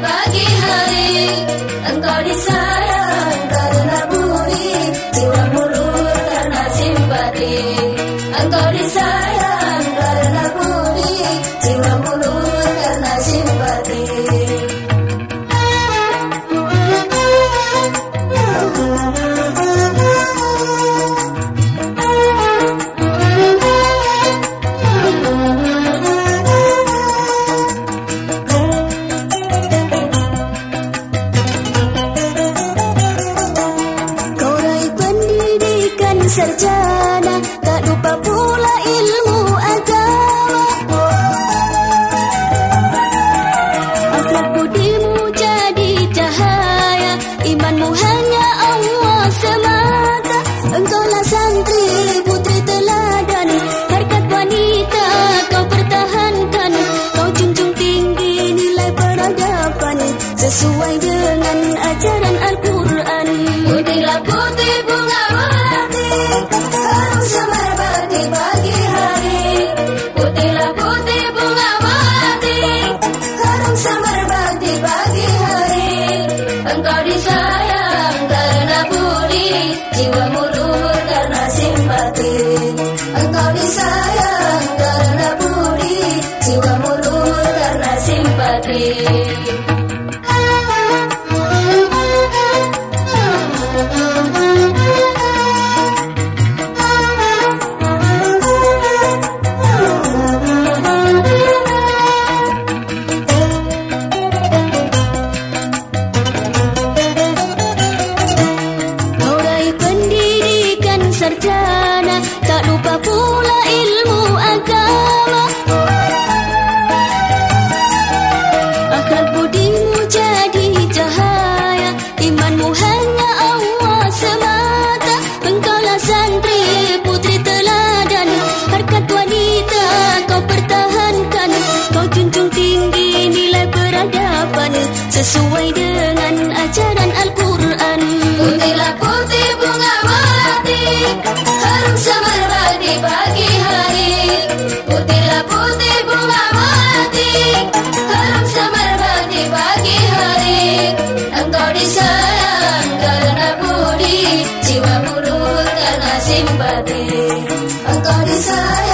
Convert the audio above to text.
pagi hari Engkau disayang karena budi Jiwa mulur karena simpati Engkau disayang Serca Jiwa mulur karena simpati. Engkau disayang sarjana. Tak lupa pula ilmu agama. Akhlak budimu jadi cahaya. Imanmu hanya Allah semata. Engkaulah santri putri teladan. Harkat wanita kau pertahankan. Kau junjung tinggi nilai peradaban. Sesuai dengan ajaran Al-Quran Harum semerbak di pagi hari. Putihlah putih bunga melati Harum semerbak di pagi hari. Engkau disayang karena budi. Jiwa mulur karena simpati Engkau disayang